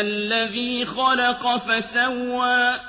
الَّذِي خَلَقَ فَسَوَّىٰ